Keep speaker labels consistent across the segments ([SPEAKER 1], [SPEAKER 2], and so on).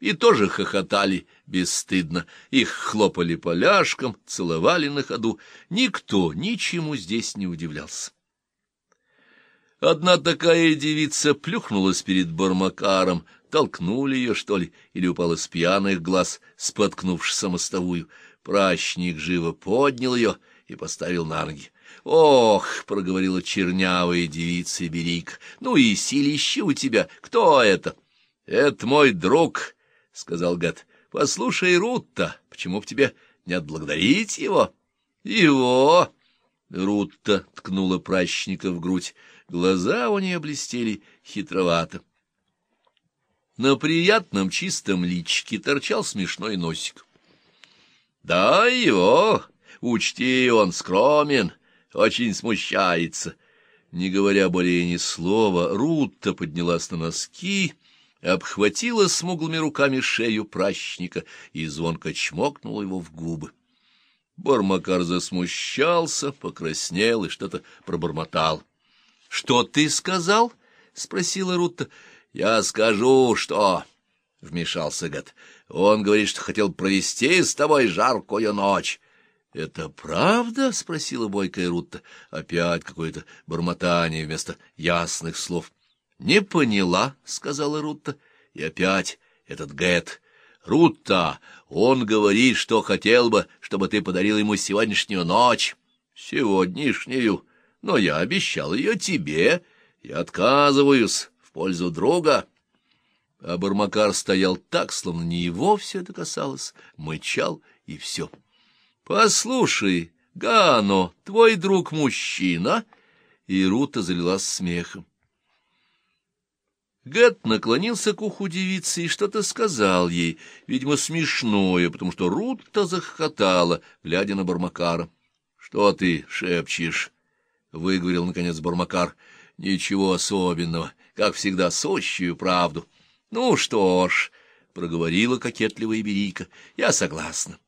[SPEAKER 1] и тоже хохотали бесстыдно. Их хлопали поляшком, целовали на ходу. Никто ничему здесь не удивлялся. Одна такая девица плюхнулась перед Бармакаром, толкнули ее, что ли, или упала с пьяных глаз, споткнувшись мостовую. Прачник живо поднял ее и поставил на ноги. «Ох!» — проговорила чернявая девица Берик. «Ну и силище у тебя! Кто это?» «Это мой друг!» — сказал Гад. «Послушай, Рутта, почему б тебе не отблагодарить его?» «Его!» — Рутта ткнула прачника в грудь. Глаза у нее блестели хитровато. На приятном чистом личике торчал смешной носик. «Да его! Учти, он скромен, очень смущается». Не говоря более ни слова, Рутта поднялась на носки, обхватила смуглыми руками шею пращника и звонко чмокнула его в губы. Бармакар засмущался, покраснел и что-то пробормотал. — Что ты сказал? — спросила Рутта. — Я скажу, что... — вмешался Гад. — Он говорит, что хотел провести с тобой жаркую ночь. — Это правда? — спросила бойкая Рутта. Опять какое-то бормотание вместо ясных слов. — Не поняла, — сказала Рутта. И опять этот Гэт. — Рутта, он говорит, что хотел бы, чтобы ты подарил ему сегодняшнюю ночь. — Сегодняшнюю? но я обещал ее тебе. Я отказываюсь в пользу друга. А Бармакар стоял так, словно не его все это касалось, мычал и все. — Послушай, Гано, твой друг мужчина? И Рута залилась смехом. Гэт наклонился к уху девицы и что-то сказал ей, видимо, смешное, потому что Рутта захохотала, глядя на Бармакара. — Что ты шепчешь? — выговорил, наконец, Бармакар. — Ничего особенного, как всегда, сущую правду. — Ну что ж, — проговорила кокетливая Берийка, — я согласна.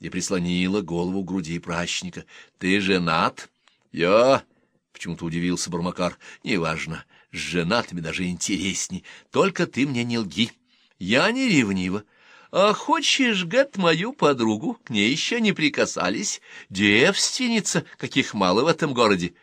[SPEAKER 1] И прислонила голову к груди прачника. — Ты женат? — Я... — почему-то удивился Бармакар. — Неважно, с женатыми даже интересней. Только ты мне не лги. Я не ревнива. А хочешь, гад, мою подругу? К ней еще не прикасались. Девственница, каких мало в этом городе.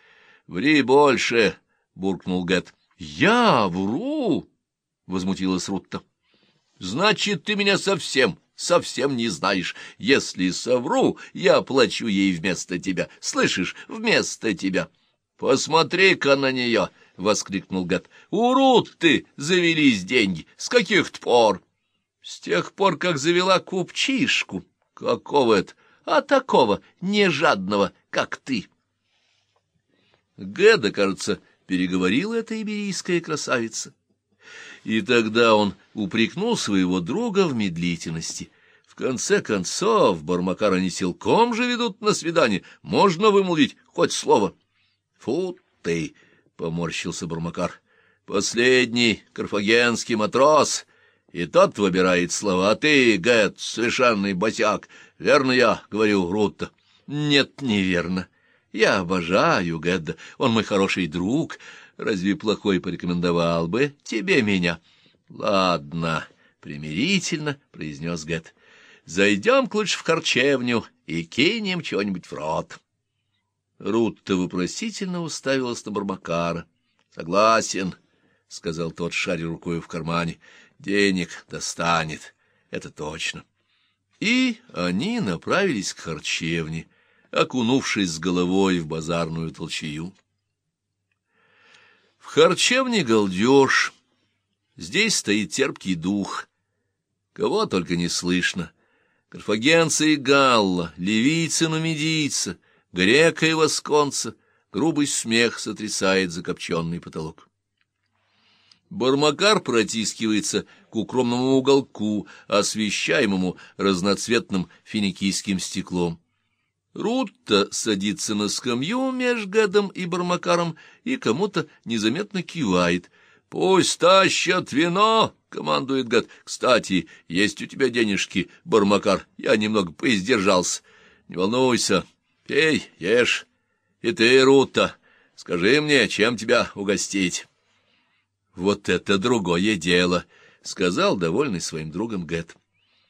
[SPEAKER 1] — Ври больше, — буркнул Гэт. — Я вру, — возмутилась Рутта. — Значит, ты меня совсем, совсем не знаешь. Если совру, я плачу ей вместо тебя. Слышишь, вместо тебя. — Посмотри-ка на нее! — воскликнул Гэт. — У Рутты завелись деньги. С каких-то пор? — с тех пор, как завела купчишку. Какого это? А такого, не жадного, как ты. Гэда, кажется, переговорила эта иберийская красавица. И тогда он упрекнул своего друга в медлительности. В конце концов, Бармакара не силком же ведут на свидание. Можно вымолвить хоть слово. — Фу ты! — поморщился Бармакар. — Последний карфагенский матрос и тот выбирает слова. А ты, Гэт, совершенный босяк. Верно я говорю, Рутта? Нет, неверно. Я обожаю Гэдда. Он мой хороший друг. Разве плохой порекомендовал бы тебе меня? Ладно, примирительно, произнес Гэт. Зайдем-ка лучше в харчевню и кинем чего-нибудь в рот. Рутта вопросительно уставилась на Бармакара. — Согласен, — сказал тот, шаря рукой в кармане. Денег достанет, это точно. И они направились к харчевне, окунувшись с головой в базарную толчею. В харчевне галдеж, здесь стоит терпкий дух. Кого только не слышно. Карфагенца и галла, ливийца и нумидийца, грека и восконца, грубый смех сотрясает закопченный потолок. Бармакар протискивается к укромному уголку, освещаемому разноцветным финикийским стеклом. Рутта садится на скамью меж Гэдом и Бармакаром и кому-то незаметно кивает. «Пусть тащат вино!» — командует Гэд. «Кстати, есть у тебя денежки, Бармакар? Я немного поиздержался. Не волнуйся, пей, ешь. И ты, Рутта, скажи мне, чем тебя угостить?» Вот это другое дело, — сказал довольный своим другом Гэт.